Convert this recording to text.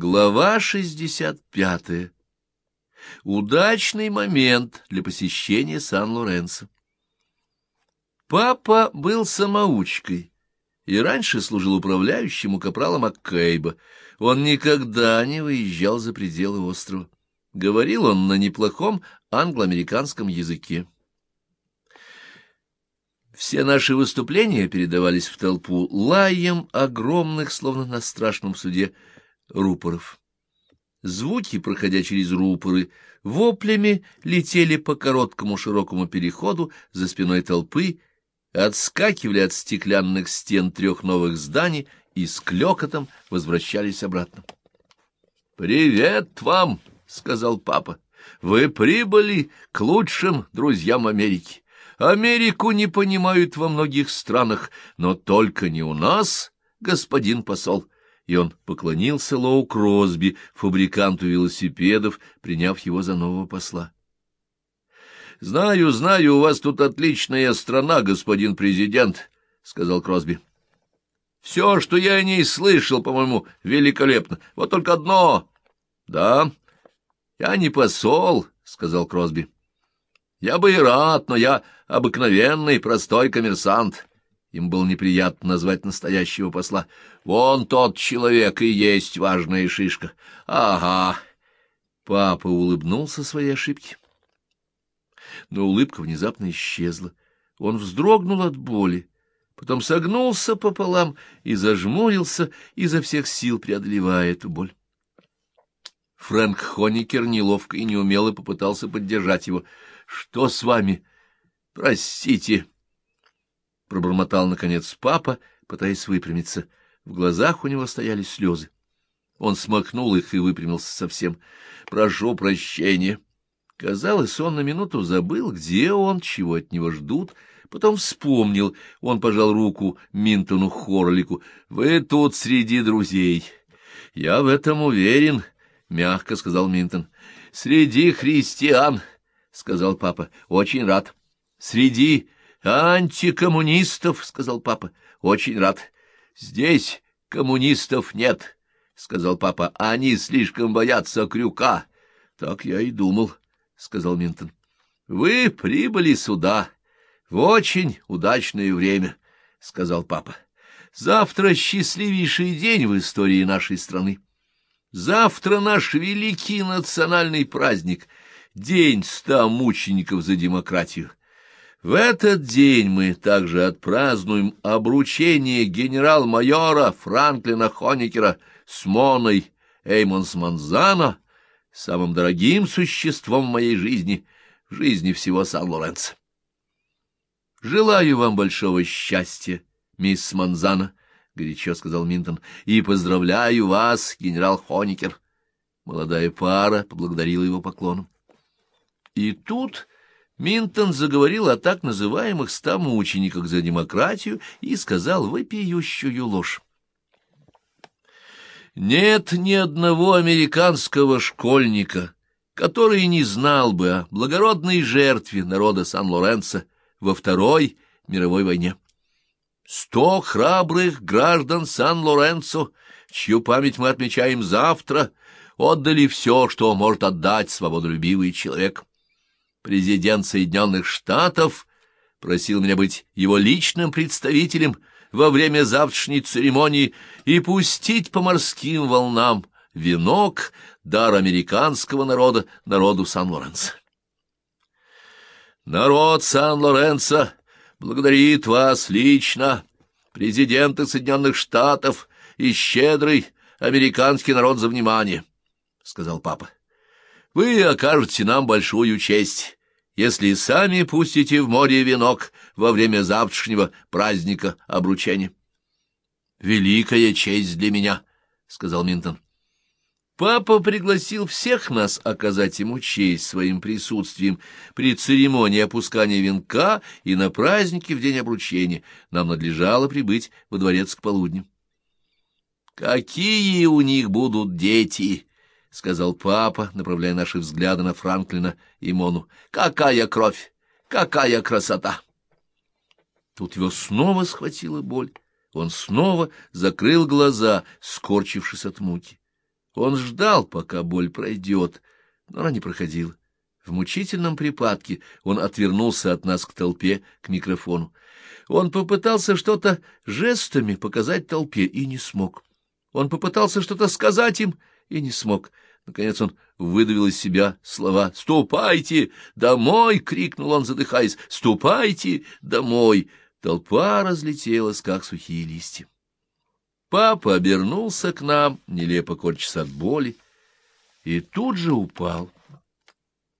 Глава 65. Удачный момент для посещения Сан-Лоренцо. Папа был самоучкой и раньше служил управляющим у капрала Маккейба. Он никогда не выезжал за пределы острова. Говорил он на неплохом англо-американском языке. Все наши выступления передавались в толпу лаем огромных, словно на страшном суде, рупоров. Звуки, проходя через рупоры, воплями летели по короткому широкому переходу за спиной толпы, отскакивали от стеклянных стен трех новых зданий и с клёкотом возвращались обратно. «Привет вам!» — сказал папа. «Вы прибыли к лучшим друзьям Америки. Америку не понимают во многих странах, но только не у нас, господин посол» и он поклонился Лоу Кросби, фабриканту велосипедов, приняв его за нового посла. — Знаю, знаю, у вас тут отличная страна, господин президент, — сказал Кросби. — Все, что я о ней слышал, по-моему, великолепно. Вот только одно. — Да, я не посол, — сказал Кросби. — Я бы и рад, но я обыкновенный простой коммерсант. Им было неприятно назвать настоящего посла. Вон тот человек и есть важная шишка. Ага. Папа улыбнулся своей ошибке. Но улыбка внезапно исчезла. Он вздрогнул от боли, потом согнулся пополам и зажмурился, изо всех сил преодолевая эту боль. Фрэнк Хоникер неловко и неумело попытался поддержать его. — Что с вами? — Простите. —— пробормотал, наконец, папа, пытаясь выпрямиться. В глазах у него стояли слезы. Он смахнул их и выпрямился совсем. «Прошу прощения». Казалось, он на минуту забыл, где он, чего от него ждут. Потом вспомнил. Он пожал руку Минтону Хорлику. «Вы тут среди друзей». «Я в этом уверен», — мягко сказал Минтон. «Среди христиан», — сказал папа. «Очень рад». «Среди «Антикоммунистов», — сказал папа. «Очень рад». «Здесь коммунистов нет», — сказал папа. «Они слишком боятся крюка». «Так я и думал», — сказал Минтон. «Вы прибыли сюда в очень удачное время», — сказал папа. «Завтра счастливейший день в истории нашей страны. Завтра наш великий национальный праздник — День ста мучеников за демократию. В этот день мы также отпразднуем обручение генерал-майора Франклина Хоникера с Моной Эймонс Манзано, самым дорогим существом в моей жизни, в жизни всего Сан-Лоренцо. «Желаю вам большого счастья, мисс Манзано», — горячо сказал Минтон, — «и поздравляю вас, генерал Хоникер». Молодая пара поблагодарила его поклоном. И тут... Минтон заговорил о так называемых ста мучениках за демократию и сказал вопиющую ложь. Нет ни одного американского школьника, который не знал бы о благородной жертве народа Сан-Лоренцо во Второй мировой войне. Сто храбрых граждан Сан-Лоренцо, чью память мы отмечаем завтра, отдали все, что может отдать свободолюбивый человек. Президент Соединенных Штатов просил меня быть его личным представителем во время завтрашней церемонии и пустить по морским волнам венок, дар американского народа, народу Сан-Лоренцо. Народ Сан-Лоренцо благодарит вас лично, президенты Соединенных Штатов и щедрый американский народ за внимание, — сказал папа. Вы окажете нам большую честь, если сами пустите в море венок во время завтрашнего праздника обручения. — Великая честь для меня, — сказал Минтон. Папа пригласил всех нас оказать ему честь своим присутствием при церемонии опускания венка и на празднике в день обручения. Нам надлежало прибыть во дворец к полудню. «Какие у них будут дети!» — сказал папа, направляя наши взгляды на Франклина и Мону. — Какая кровь! Какая красота! Тут его снова схватила боль. Он снова закрыл глаза, скорчившись от муки. Он ждал, пока боль пройдет, но она не проходила. В мучительном припадке он отвернулся от нас к толпе, к микрофону. Он попытался что-то жестами показать толпе и не смог. Он попытался что-то сказать им и не смог. Наконец он выдавил из себя слова «Ступайте домой!» — крикнул он, задыхаясь. «Ступайте домой!» Толпа разлетелась, как сухие листья. Папа обернулся к нам, нелепо корчась от боли, и тут же упал.